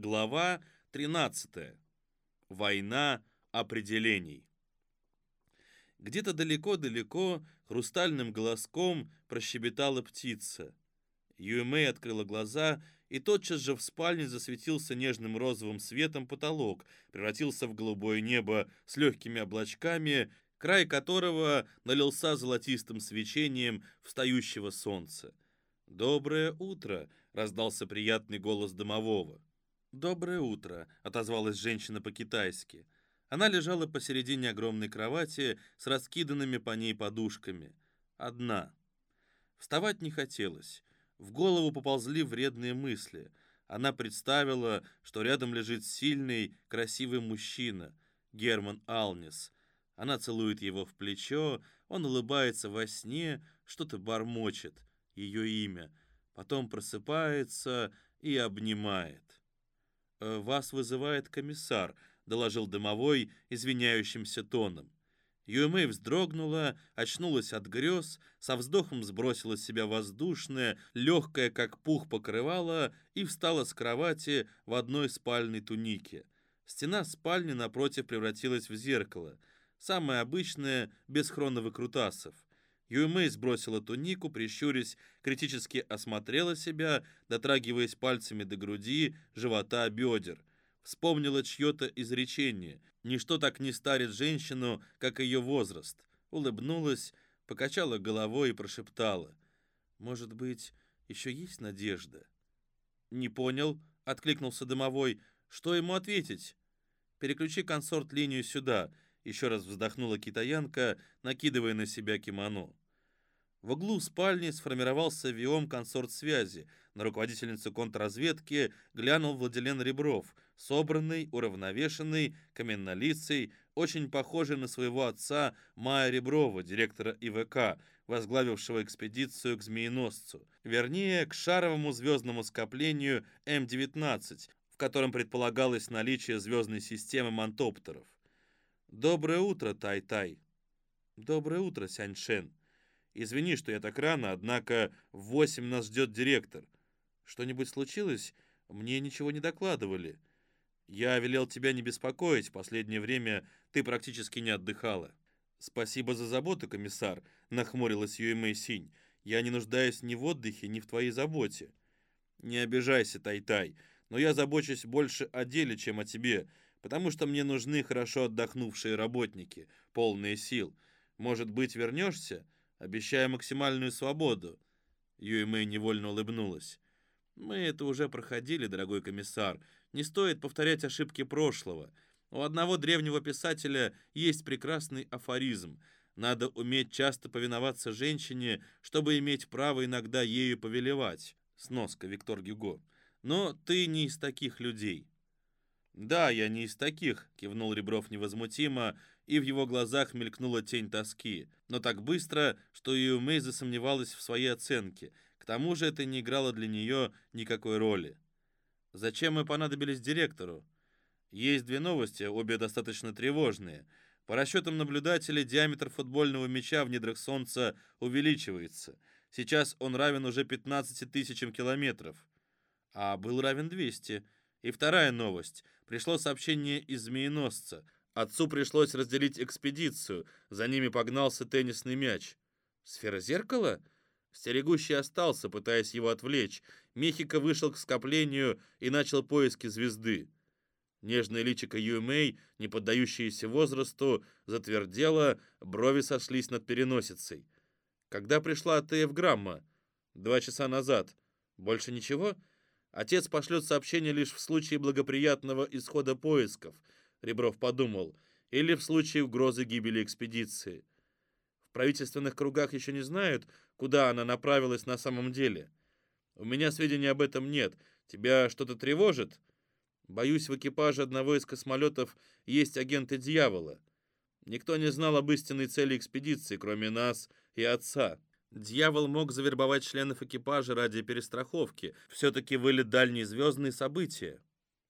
Глава 13. Война определений. Где-то далеко-далеко хрустальным голоском прощебетала птица. Юэмэй открыла глаза, и тотчас же в спальне засветился нежным розовым светом потолок, превратился в голубое небо с легкими облачками, край которого налился золотистым свечением встающего солнца. «Доброе утро!» — раздался приятный голос домового. «Доброе утро», — отозвалась женщина по-китайски. Она лежала посередине огромной кровати с раскиданными по ней подушками. Одна. Вставать не хотелось. В голову поползли вредные мысли. Она представила, что рядом лежит сильный, красивый мужчина, Герман Алнис. Она целует его в плечо, он улыбается во сне, что-то бормочет, ее имя. Потом просыпается и обнимает. «Э, «Вас вызывает комиссар», — доложил дымовой извиняющимся тоном. Юэмэй вздрогнула, очнулась от грез, со вздохом сбросила с себя воздушное, легкое, как пух, покрывало и встала с кровати в одной спальной тунике. Стена спальни напротив превратилась в зеркало, самое обычное, без хроновыкрутасов. Юэмэй сбросила тунику, прищурясь, критически осмотрела себя, дотрагиваясь пальцами до груди, живота, бедер. Вспомнила чье-то изречение. Ничто так не старит женщину, как ее возраст. Улыбнулась, покачала головой и прошептала. «Может быть, еще есть надежда?» «Не понял», — откликнулся домовой. «Что ему ответить?» «Переключи консорт-линию сюда», еще раз вздохнула китаянка, накидывая на себя кимоно. В углу спальни сформировался виом консорт связи. На руководительницу контрразведки глянул Владилен Ребров, собранный, уравновешенный, каменнолицый, очень похожий на своего отца Мая Реброва, директора ИВК, возглавившего экспедицию к Змееносцу, вернее, к шаровому звездному скоплению М-19, в котором предполагалось наличие звездной системы мантоптеров. «Доброе утро, Тай-Тай!» «Доброе утро, Сяньшен!» «Извини, что я так рано, однако в восемь нас ждет директор. Что-нибудь случилось? Мне ничего не докладывали. Я велел тебя не беспокоить, в последнее время ты практически не отдыхала». «Спасибо за заботу, комиссар», — нахмурилась Юэмэй Синь. «Я не нуждаюсь ни в отдыхе, ни в твоей заботе». «Не обижайся, Тай-Тай, но я забочусь больше о деле, чем о тебе потому что мне нужны хорошо отдохнувшие работники, полные сил. Может быть, вернешься? Обещаю максимальную свободу». Юэмэй невольно улыбнулась. «Мы это уже проходили, дорогой комиссар. Не стоит повторять ошибки прошлого. У одного древнего писателя есть прекрасный афоризм. Надо уметь часто повиноваться женщине, чтобы иметь право иногда ею повелевать». Сноска Виктор Гюго. «Но ты не из таких людей». «Да, я не из таких», — кивнул Ребров невозмутимо, и в его глазах мелькнула тень тоски, но так быстро, что Юмэй засомневалась в своей оценке. К тому же это не играло для нее никакой роли. «Зачем мы понадобились директору?» «Есть две новости, обе достаточно тревожные. По расчетам наблюдателей, диаметр футбольного мяча в недрах Солнца увеличивается. Сейчас он равен уже 15 тысячам километров. А был равен 200. И вторая новость — Пришло сообщение из Змееносца. Отцу пришлось разделить экспедицию. За ними погнался теннисный мяч. Сфера зеркала? Стерегущий остался, пытаясь его отвлечь. Мехико вышел к скоплению и начал поиски звезды. Нежное личико Юэмэй, не поддающееся возрасту, затвердело, брови сошлись над переносицей. Когда пришла ТФ-грамма? Два часа назад. Больше ничего? Отец пошлет сообщение лишь в случае благоприятного исхода поисков, Ребров подумал, или в случае угрозы гибели экспедиции. В правительственных кругах еще не знают, куда она направилась на самом деле. У меня сведений об этом нет. Тебя что-то тревожит? Боюсь, в экипаже одного из космолетов есть агенты дьявола. Никто не знал об истинной цели экспедиции, кроме нас и отца. Дьявол мог завербовать членов экипажа ради перестраховки. Все-таки вылет дальние звездные события.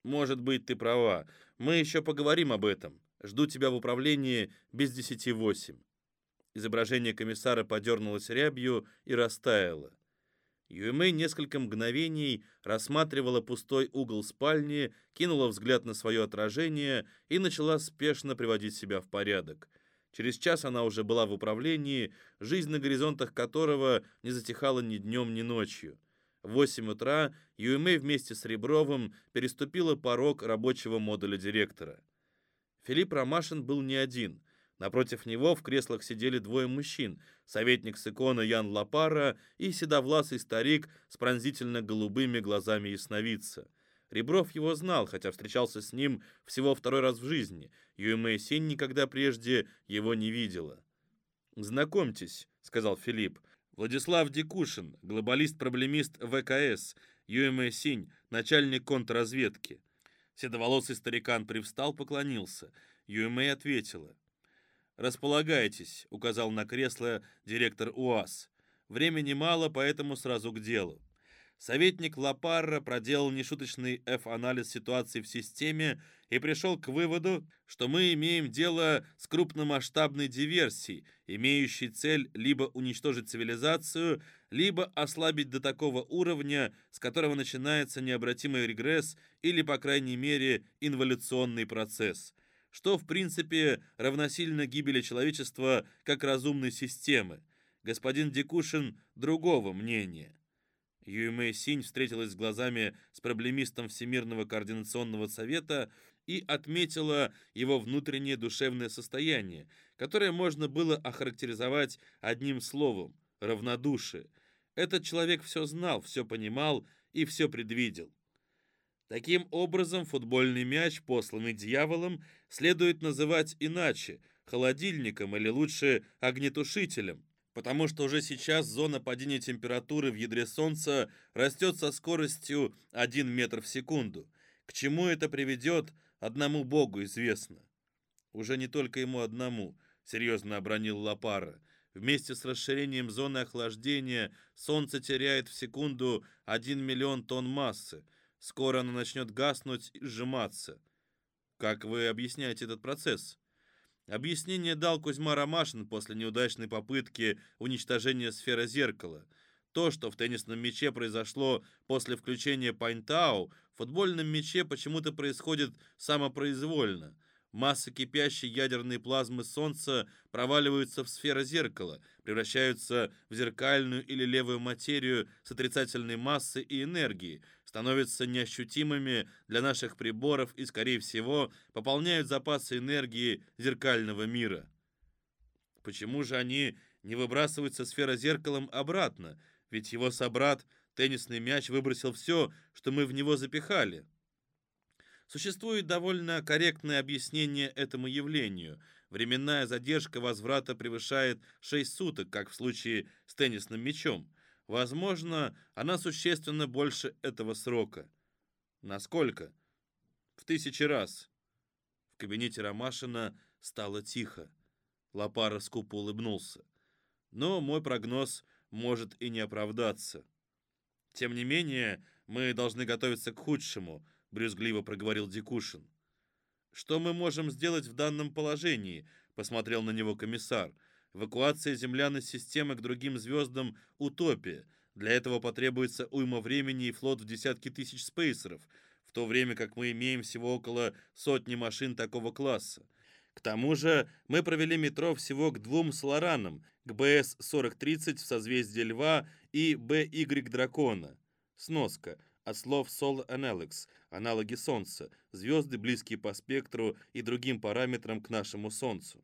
Может быть, ты права. Мы еще поговорим об этом. Жду тебя в управлении без десяти восемь. Изображение комиссара подернулось рябью и растаяло. Юэмэй несколько мгновений рассматривала пустой угол спальни, кинула взгляд на свое отражение и начала спешно приводить себя в порядок. Через час она уже была в управлении, жизнь на горизонтах которого не затихала ни днем, ни ночью. В 8 утра Юэмэй вместе с Ребровым переступила порог рабочего модуля директора. Филипп Ромашин был не один. Напротив него в креслах сидели двое мужчин, советник с икона Ян Лапара и седовласый старик с пронзительно голубыми глазами ясновидца. Ребров его знал, хотя встречался с ним всего второй раз в жизни. Юэмэй Синь никогда прежде его не видела. «Знакомьтесь», — сказал Филипп, — «Владислав Дикушин, глобалист-проблемист ВКС, Юэмэй Синь, начальник контрразведки». Седоволосый старикан привстал, поклонился. Юэмэй ответила. «Располагайтесь», — указал на кресло директор УАЗ. «Времени мало, поэтому сразу к делу. Советник Лапарра проделал нешуточный F-анализ ситуации в системе и пришел к выводу, что мы имеем дело с крупномасштабной диверсией, имеющей цель либо уничтожить цивилизацию, либо ослабить до такого уровня, с которого начинается необратимый регресс или, по крайней мере, инволюционный процесс, что, в принципе, равносильно гибели человечества как разумной системы. Господин Дикушин другого мнения. Юэмэй Синь встретилась с глазами с проблемистом Всемирного координационного совета и отметила его внутреннее душевное состояние, которое можно было охарактеризовать одним словом – равнодушие. Этот человек все знал, все понимал и все предвидел. Таким образом, футбольный мяч, посланный дьяволом, следует называть иначе – холодильником или лучше огнетушителем, потому что уже сейчас зона падения температуры в ядре Солнца растет со скоростью 1 метр в секунду. К чему это приведет, одному Богу известно. Уже не только ему одному, серьезно обронил Лапара. Вместе с расширением зоны охлаждения Солнце теряет в секунду 1 миллион тонн массы. Скоро оно начнет гаснуть и сжиматься. Как вы объясняете этот процесс? Объяснение дал Кузьма Ромашин после неудачной попытки уничтожения сферы зеркала. То, что в теннисном мяче произошло после включения Пайнтау, в футбольном мяче почему-то происходит самопроизвольно. Массы кипящей ядерной плазмы Солнца проваливаются в сферу зеркала, превращаются в зеркальную или левую материю с отрицательной массой и энергией, становятся неощутимыми для наших приборов и, скорее всего, пополняют запасы энергии зеркального мира. Почему же они не выбрасываются сфера зеркалом обратно? Ведь его собрат, теннисный мяч, выбросил все, что мы в него запихали. Существует довольно корректное объяснение этому явлению. Временная задержка возврата превышает 6 суток, как в случае с теннисным мячом. Возможно, она существенно больше этого срока. Насколько? В тысячи раз. В кабинете Ромашина стало тихо. Лапара скупо улыбнулся. Но мой прогноз может и не оправдаться. Тем не менее, мы должны готовиться к худшему, брюзгливо проговорил Дикушин. Что мы можем сделать в данном положении? посмотрел на него комиссар. Эвакуация земляной системы к другим звездам – утопия. Для этого потребуется уйма времени и флот в десятки тысяч спейсеров, в то время как мы имеем всего около сотни машин такого класса. К тому же мы провели метро всего к двум Соларанам, к БС-4030 в созвездии Льва и БY Дракона. Сноска. От слов Sol Analyx, аналоги Солнца, звезды, близкие по спектру и другим параметрам к нашему Солнцу.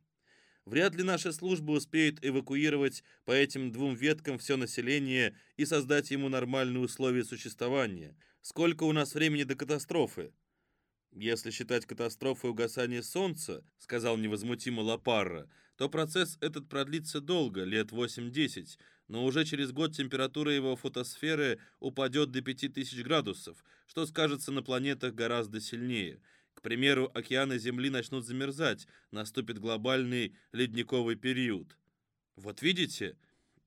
Вряд ли наша служба успеет эвакуировать по этим двум веткам все население и создать ему нормальные условия существования. Сколько у нас времени до катастрофы? Если считать катастрофой угасания Солнца, сказал невозмутимо Лапарра, то процесс этот продлится долго, лет 8-10, но уже через год температура его фотосферы упадет до 5000 градусов, что скажется на планетах гораздо сильнее – к примеру, океаны Земли начнут замерзать, наступит глобальный ледниковый период. Вот видите,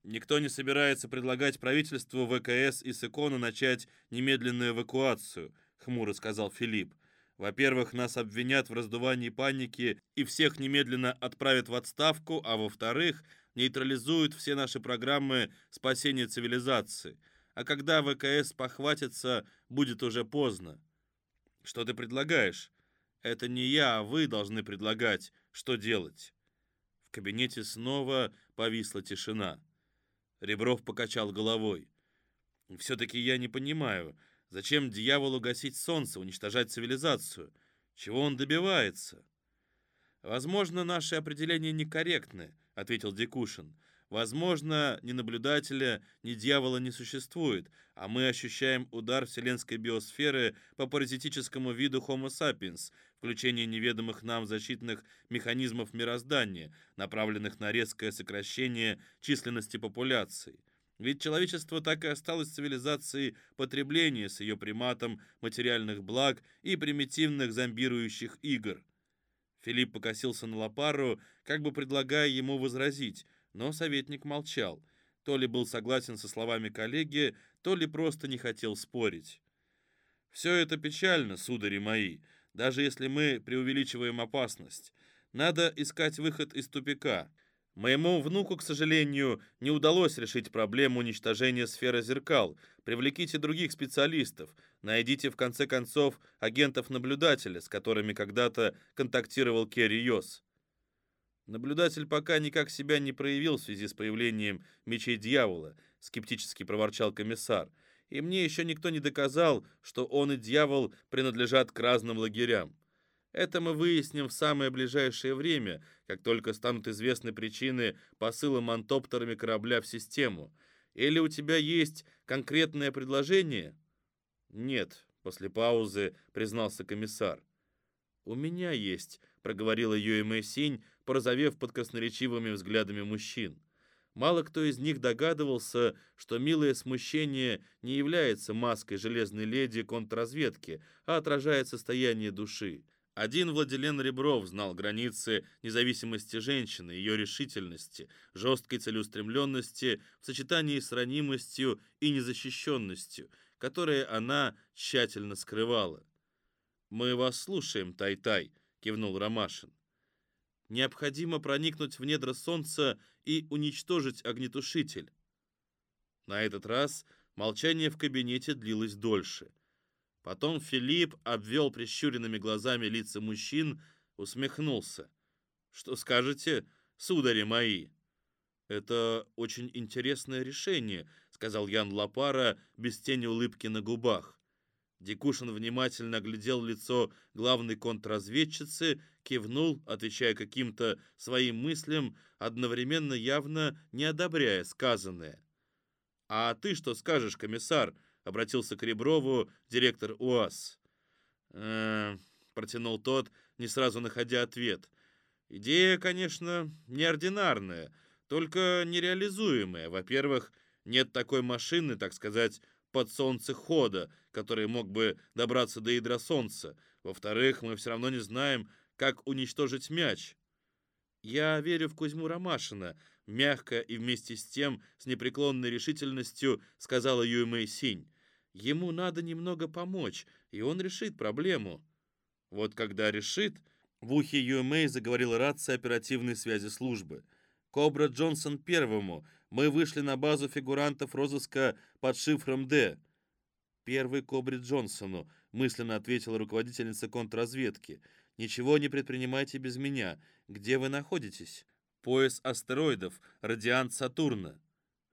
никто не собирается предлагать правительству ВКС и Сыкона начать немедленную эвакуацию, хмуро сказал Филипп. Во-первых, нас обвинят в раздувании паники и всех немедленно отправят в отставку, а во-вторых, нейтрализуют все наши программы спасения цивилизации. а когда ВКС похватится, будет уже поздно. Что ты предлагаешь? Это не я, а вы должны предлагать, что делать. В кабинете снова повисла тишина. Ребров покачал головой. «Все-таки я не понимаю, зачем дьяволу гасить солнце, уничтожать цивилизацию? Чего он добивается?» «Возможно, наши определения некорректны», — ответил Дикушин. «Возможно, ни наблюдателя, ни дьявола не существует, а мы ощущаем удар вселенской биосферы по паразитическому виду Homo sapiens, включение неведомых нам защитных механизмов мироздания, направленных на резкое сокращение численности популяции. Ведь человечество так и осталось цивилизацией потребления с ее приматом материальных благ и примитивных зомбирующих игр. Филипп покосился на Лопару, как бы предлагая ему возразить, но советник молчал. То ли был согласен со словами коллеги, то ли просто не хотел спорить. «Все это печально, судари мои», даже если мы преувеличиваем опасность. Надо искать выход из тупика. Моему внуку, к сожалению, не удалось решить проблему уничтожения сферы зеркал. Привлеките других специалистов. Найдите, в конце концов, агентов-наблюдателя, с которыми когда-то контактировал Керри Йос. Наблюдатель пока никак себя не проявил в связи с появлением мечей дьявола, скептически проворчал комиссар и мне еще никто не доказал, что он и дьявол принадлежат к разным лагерям. Это мы выясним в самое ближайшее время, как только станут известны причины посыла мантоптерами корабля в систему. Или у тебя есть конкретное предложение? Нет, после паузы признался комиссар. У меня есть, проговорила Юэмэ Синь, порозовев под красноречивыми взглядами мужчин. Мало кто из них догадывался, что милое смущение не является маской железной леди контрразведки, а отражает состояние души. Один Владилен Ребров знал границы независимости женщины, ее решительности, жесткой целеустремленности в сочетании с ранимостью и незащищенностью, которые она тщательно скрывала. «Мы вас слушаем, Тай-Тай», — кивнул Ромашин. Необходимо проникнуть в недра Солнца и уничтожить огнетушитель. На этот раз молчание в кабинете длилось дольше. Потом Филипп обвел прищуренными глазами лица мужчин, усмехнулся. «Что скажете, судари мои?» «Это очень интересное решение», — сказал Ян Лапара без тени улыбки на губах. Дикушин внимательно оглядел лицо главной контрразведчицы, кивнул, отвечая каким-то своим мыслям, одновременно явно не одобряя сказанное. «А ты что скажешь, комиссар?» — обратился к Реброву директор УАЗ. «Э-э-э», протянул тот, не сразу находя ответ. «Идея, конечно, неординарная, только нереализуемая. Во-первых, нет такой машины, так сказать, под солнце хода, который мог бы добраться до ядра солнца. Во-вторых, мы все равно не знаем, как уничтожить мяч. Я верю в Кузьму Ромашина, мягко и вместе с тем с непреклонной решительностью сказала Юэмэй Синь. Ему надо немного помочь, и он решит проблему. Вот когда решит, в ухе Юэмэй заговорила рация оперативной связи службы. Кобра Джонсон первому — мы вышли на базу фигурантов розыска под шифром «Д». «Первый Кобри Джонсону», — мысленно ответила руководительница контрразведки. «Ничего не предпринимайте без меня. Где вы находитесь?» «Пояс астероидов, радиант Сатурна».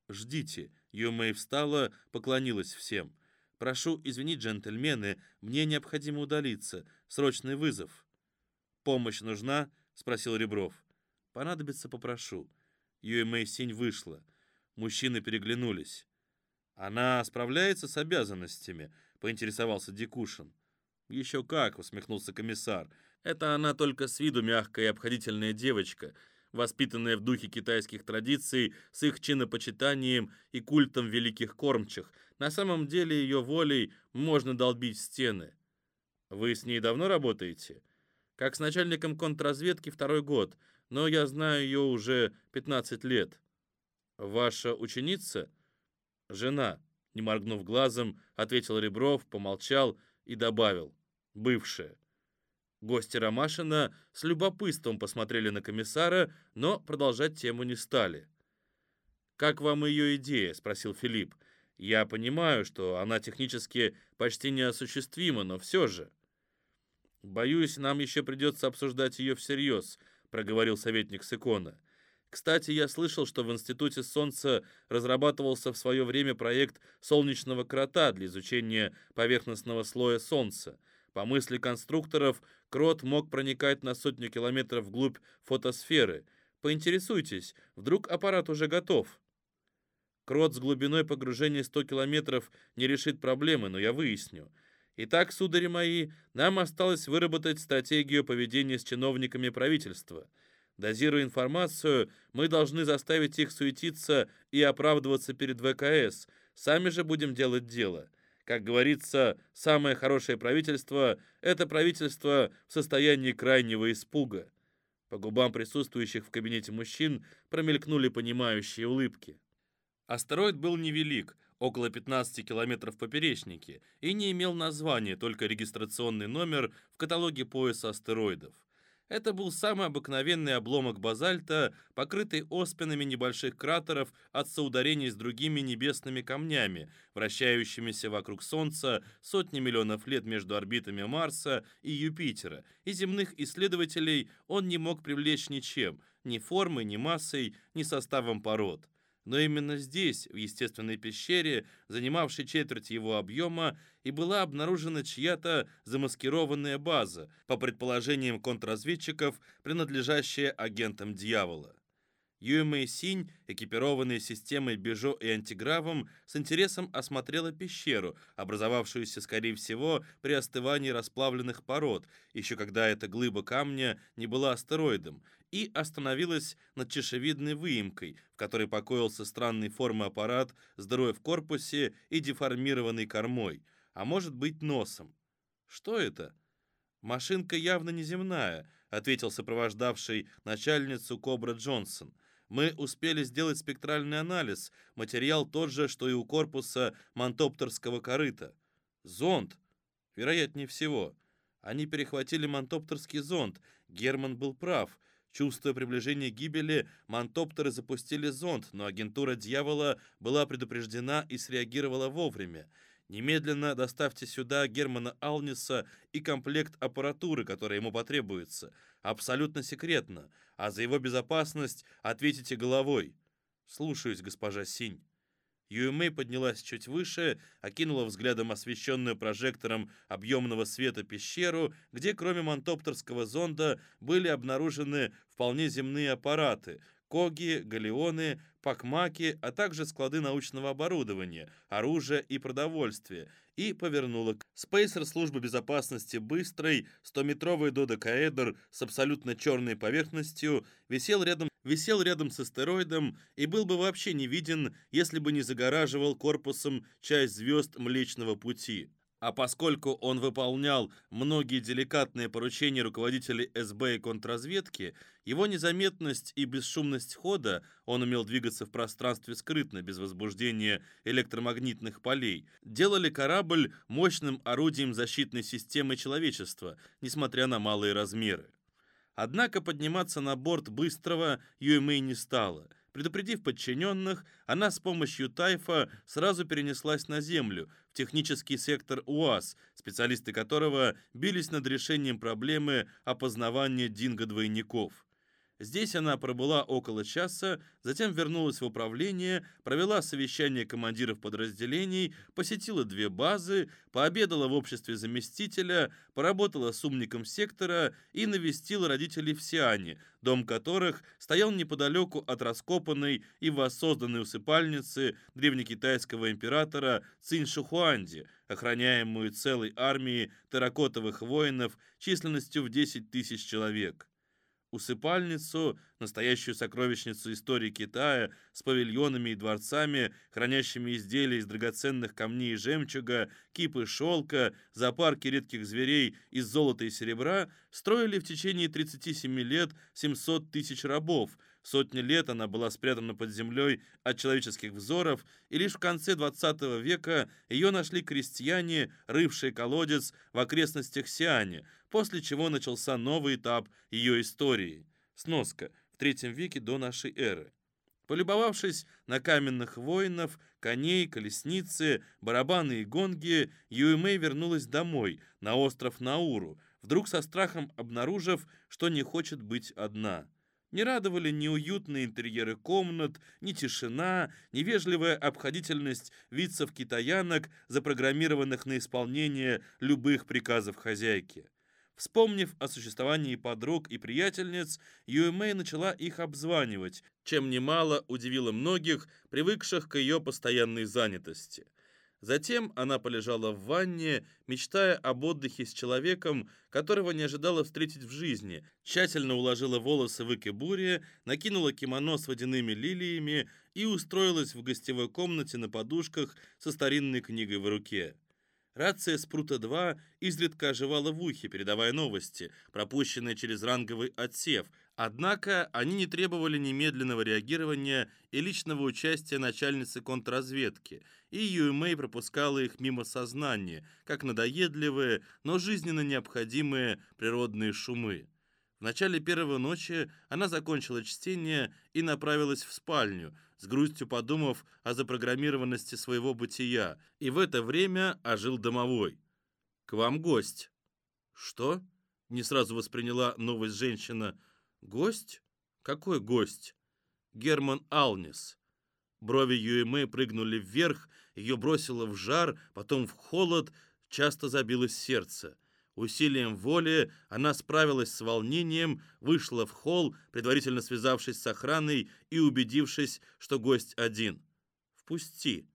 «Ждите». Юмэй встала, поклонилась всем. «Прошу извинить, джентльмены, мне необходимо удалиться. Срочный вызов». «Помощь нужна?» — спросил Ребров. «Понадобится, попрошу». Юэмэй Синь вышла. Мужчины переглянулись. «Она справляется с обязанностями?» — поинтересовался Дикушин. «Еще как!» — усмехнулся комиссар. «Это она только с виду мягкая и обходительная девочка, воспитанная в духе китайских традиций с их чинопочитанием и культом великих кормчих. На самом деле ее волей можно долбить стены». «Вы с ней давно работаете?» «Как с начальником контрразведки второй год но я знаю ее уже 15 лет. Ваша ученица? Жена, не моргнув глазом, ответил Ребров, помолчал и добавил. Бывшая. Гости Ромашина с любопытством посмотрели на комиссара, но продолжать тему не стали. «Как вам ее идея?» — спросил Филипп. Я понимаю, что она технически почти неосуществима, но все же. Боюсь, нам еще придется обсуждать ее всерьез, проговорил советник Секона. Кстати, я слышал, что в Институте Солнца разрабатывался в свое время проект солнечного крота для изучения поверхностного слоя Солнца. По мысли конструкторов, крот мог проникать на сотню километров вглубь фотосферы. Поинтересуйтесь, вдруг аппарат уже готов? Крот с глубиной погружения 100 километров не решит проблемы, но я выясню. Итак, судари мои, нам осталось выработать стратегию поведения с чиновниками правительства. Дозируя информацию, мы должны заставить их суетиться и оправдываться перед ВКС. Сами же будем делать дело. Как говорится, самое хорошее правительство – это правительство в состоянии крайнего испуга. По губам присутствующих в кабинете мужчин промелькнули понимающие улыбки. Астероид был невелик, около 15 километров в поперечнике, и не имел названия, только регистрационный номер в каталоге пояса астероидов. Это был самый обыкновенный обломок базальта, покрытый оспинами небольших кратеров от соударений с другими небесными камнями, вращающимися вокруг Солнца сотни миллионов лет между орбитами Марса и Юпитера, и земных исследователей он не мог привлечь ничем, ни формой, ни массой, ни составом пород. Но именно здесь, в естественной пещере, занимавшей четверть его объема, и была обнаружена чья-то замаскированная база, по предположениям контрразведчиков, принадлежащая агентам дьявола. Юэмэй Синь, экипированная системой Бежо и антигравом, с интересом осмотрела пещеру, образовавшуюся, скорее всего, при остывании расплавленных пород, еще когда эта глыба камня не была астероидом, и остановилась над чешевидной выемкой, в которой покоился странной формы аппарат с дырой в корпусе и деформированной кормой, а может быть носом. Что это? Машинка явно неземная, ответил сопровождавший начальницу Кобра Джонсон. Мы успели сделать спектральный анализ, материал тот же, что и у корпуса мантоптерского корыта. Зонд? Вероятнее всего. Они перехватили мантоптерский зонд. Герман был прав. Чувствуя приближение гибели, мантоптеры запустили зонд, но агентура дьявола была предупреждена и среагировала вовремя. Немедленно доставьте сюда Германа Алниса и комплект аппаратуры, которая ему потребуется. Абсолютно секретно. А за его безопасность ответите головой. Слушаюсь, госпожа Синь. Юэмэй поднялась чуть выше, окинула взглядом освещенную прожектором объемного света пещеру, где кроме мантоптерского зонда были обнаружены вполне земные аппараты, коги, галеоны, пакмаки, а также склады научного оборудования, оружия и продовольствия, и повернула к спейсер службы безопасности быстрой, 100-метровый додекаэдр с абсолютно черной поверхностью висел рядом, висел рядом с астероидом и был бы вообще не виден, если бы не загораживал корпусом часть звезд Млечного Пути. А поскольку он выполнял многие деликатные поручения руководителей СБ и контрразведки, его незаметность и бесшумность хода, он умел двигаться в пространстве скрытно, без возбуждения электромагнитных полей, делали корабль мощным орудием защитной системы человечества, несмотря на малые размеры. Однако подниматься на борт быстрого Юэмэй не стала – Предупредив подчиненных, она с помощью Тайфа сразу перенеслась на Землю, в технический сектор УАЗ, специалисты которого бились над решением проблемы опознавания динго-двойников. Здесь она пробыла около часа, затем вернулась в управление, провела совещание командиров подразделений, посетила две базы, пообедала в обществе заместителя, поработала с умником сектора и навестила родителей в Сиане, дом которых стоял неподалеку от раскопанной и воссозданной усыпальницы древнекитайского императора Цинь Шухуанди, охраняемую целой армией терракотовых воинов численностью в 10 тысяч человек усыпальницу, настоящую сокровищницу истории Китая с павильонами и дворцами, хранящими изделия из драгоценных камней и жемчуга, кипы шелка, зоопарки редких зверей из золота и серебра, строили в течение 37 лет 700 тысяч рабов, Сотни лет она была спрятана под землей от человеческих взоров, и лишь в конце 20 века ее нашли крестьяне, рывшие колодец в окрестностях Сиане, после чего начался новый этап ее истории. Сноска. В третьем веке до нашей эры. Полюбовавшись на каменных воинов, коней, колесницы, барабаны и гонги, Юэмэй вернулась домой, на остров Науру, вдруг со страхом обнаружив, что не хочет быть одна. Не радовали ни уютные интерьеры комнат, ни тишина, ни вежливая обходительность вицев-китаянок, запрограммированных на исполнение любых приказов хозяйки. Вспомнив о существовании подруг и приятельниц, Юэмэй начала их обзванивать, чем немало удивило многих, привыкших к ее постоянной занятости. Затем она полежала в ванне, мечтая об отдыхе с человеком, которого не ожидала встретить в жизни, тщательно уложила волосы в икебуре, накинула кимоно с водяными лилиями и устроилась в гостевой комнате на подушках со старинной книгой в руке. Рация Спрута-2 изредка оживала в ухе, передавая новости, пропущенные через ранговый отсев, однако они не требовали немедленного реагирования и личного участия начальницы контрразведки, и Юэмэй пропускала их мимо сознания, как надоедливые, но жизненно необходимые природные шумы. В начале первой ночи она закончила чтение и направилась в спальню, с грустью подумав о запрограммированности своего бытия, и в это время ожил домовой. «К вам гость». «Что?» — не сразу восприняла новость женщина. «Гость? Какой гость?» «Герман Алнис». Брови Юэмэ прыгнули вверх, ее бросило в жар, потом в холод, часто забилось сердце. Усилием воли она справилась с волнением, вышла в холл, предварительно связавшись с охраной и убедившись, что гость один. «Впусти».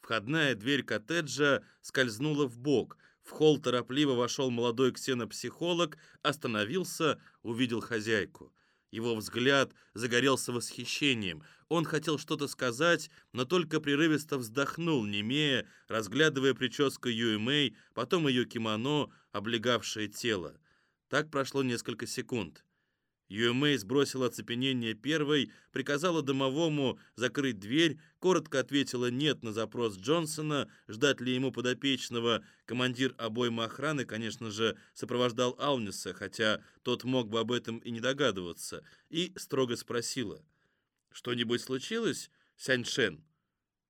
Входная дверь коттеджа скользнула в бок. В холл торопливо вошел молодой ксенопсихолог, остановился, увидел хозяйку. Его взгляд загорелся восхищением. Он хотел что-то сказать, но только прерывисто вздохнул, немея, разглядывая прическу Юэмэй, потом ее кимоно, облегавшее тело. Так прошло несколько секунд. Юэмэй сбросила оцепенение первой, приказала домовому закрыть дверь, коротко ответила «нет» на запрос Джонсона, ждать ли ему подопечного. Командир обоймы охраны, конечно же, сопровождал Алниса, хотя тот мог бы об этом и не догадываться, и строго спросила «Что-нибудь случилось, Сяньшен?»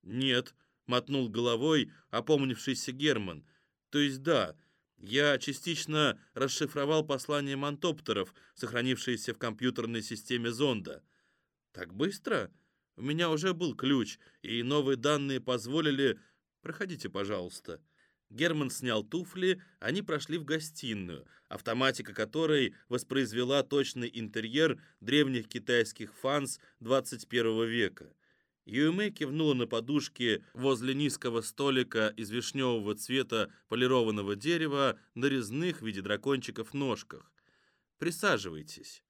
«Нет», — мотнул головой опомнившийся Герман. «То есть да, я частично расшифровал послание мантоптеров, сохранившиеся в компьютерной системе зонда. Так быстро? У меня уже был ключ, и новые данные позволили... Проходите, пожалуйста. Герман снял туфли, они прошли в гостиную, автоматика которой воспроизвела точный интерьер древних китайских фанс 21 века. Юэмэ кивнула на подушке возле низкого столика из вишневого цвета полированного дерева на резных в виде дракончиков ножках. «Присаживайтесь».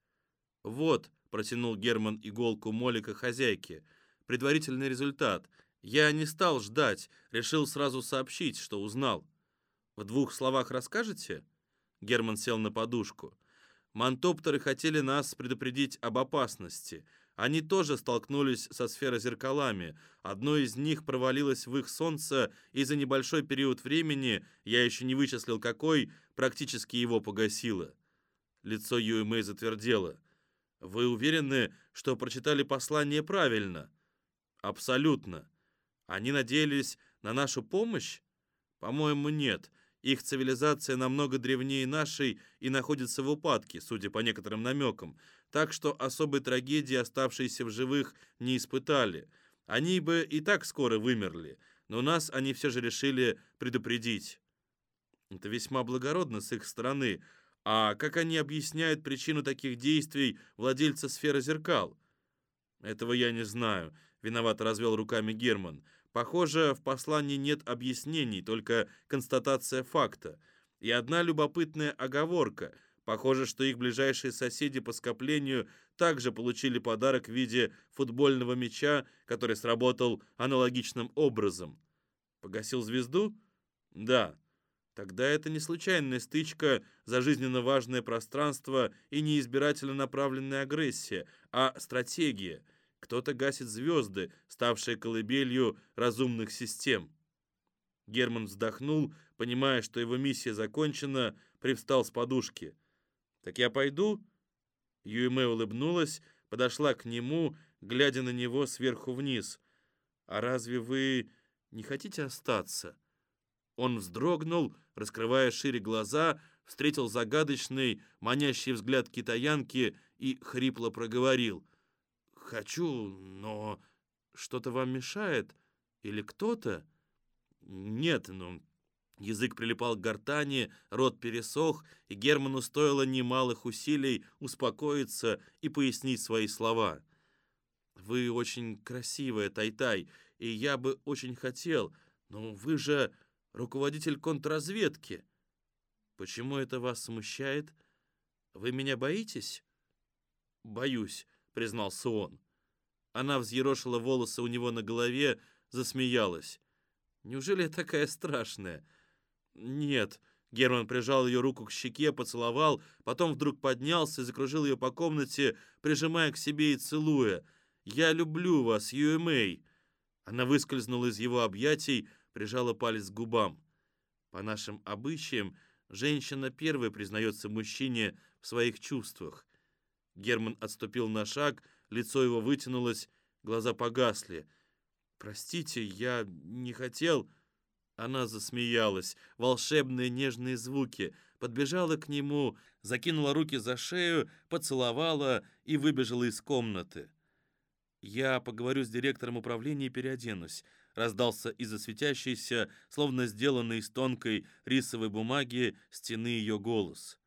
«Вот», — протянул Герман иголку Молика хозяйке, — «предварительный результат. Я не стал ждать, решил сразу сообщить, что узнал». «В двух словах расскажете?» Герман сел на подушку. «Мантоптеры хотели нас предупредить об опасности». Они тоже столкнулись со сферозеркалами. Одно из них провалилось в их солнце, и за небольшой период времени, я еще не вычислил какой, практически его погасило. Лицо Юэмэй затвердело. «Вы уверены, что прочитали послание правильно?» «Абсолютно. Они надеялись на нашу помощь?» «По-моему, нет. Их цивилизация намного древнее нашей и находится в упадке, судя по некоторым намекам так что особой трагедии оставшиеся в живых не испытали. Они бы и так скоро вымерли, но нас они все же решили предупредить. Это весьма благородно с их стороны. А как они объясняют причину таких действий владельца сферы зеркал? Этого я не знаю, виновато развел руками Герман. Похоже, в послании нет объяснений, только констатация факта. И одна любопытная оговорка — Похоже, что их ближайшие соседи по скоплению также получили подарок в виде футбольного мяча, который сработал аналогичным образом. Погасил звезду? Да. Тогда это не случайная стычка за жизненно важное пространство и не избирательно направленная агрессия, а стратегия. Кто-то гасит звезды, ставшие колыбелью разумных систем. Герман вздохнул, понимая, что его миссия закончена, привстал с подушки. «Так я пойду?» Юэме улыбнулась, подошла к нему, глядя на него сверху вниз. «А разве вы не хотите остаться?» Он вздрогнул, раскрывая шире глаза, встретил загадочный, манящий взгляд китаянки и хрипло проговорил. «Хочу, но что-то вам мешает? Или кто-то?» «Нет, ну...» Язык прилипал к гортани, рот пересох, и Герману стоило немалых усилий успокоиться и пояснить свои слова. «Вы очень красивая, Тай-Тай, и я бы очень хотел, но вы же руководитель контрразведки. Почему это вас смущает? Вы меня боитесь?» «Боюсь», — признался он. Она взъерошила волосы у него на голове, засмеялась. «Неужели я такая страшная?» «Нет». Герман прижал ее руку к щеке, поцеловал, потом вдруг поднялся и закружил ее по комнате, прижимая к себе и целуя. «Я люблю вас, Юэмэй!» Она выскользнула из его объятий, прижала палец к губам. По нашим обычаям, женщина первой признается мужчине в своих чувствах. Герман отступил на шаг, лицо его вытянулось, глаза погасли. «Простите, я не хотел...» Она засмеялась, волшебные нежные звуки, подбежала к нему, закинула руки за шею, поцеловала и выбежала из комнаты. «Я поговорю с директором управления и переоденусь», раздался из-за светящейся, словно сделанной из тонкой рисовой бумаги, стены ее голос.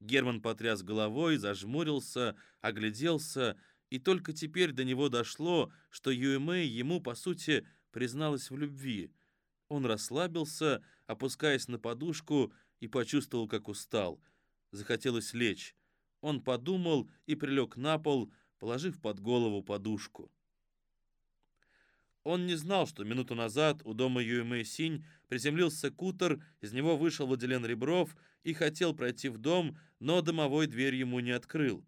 Герман потряс головой, зажмурился, огляделся, и только теперь до него дошло, что Юэмэй ему, по сути, призналась в любви. Он расслабился, опускаясь на подушку, и почувствовал, как устал. Захотелось лечь. Он подумал и прилег на пол, положив под голову подушку. Он не знал, что минуту назад у дома Юэмэй Синь приземлился кутер, из него вышел Владилен Ребров и хотел пройти в дом, но домовой дверь ему не открыл.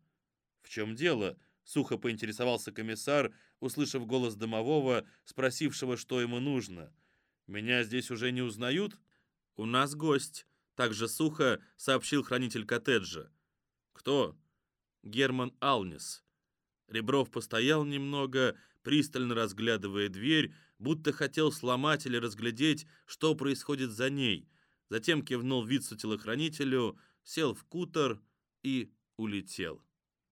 «В чем дело?» — сухо поинтересовался комиссар, услышав голос домового, спросившего, что ему нужно. «Меня здесь уже не узнают?» «У нас гость», — также сухо сообщил хранитель коттеджа. «Кто?» «Герман Алнис». Ребров постоял немного, пристально разглядывая дверь, будто хотел сломать или разглядеть, что происходит за ней. Затем кивнул вице-телохранителю, сел в кутер и улетел.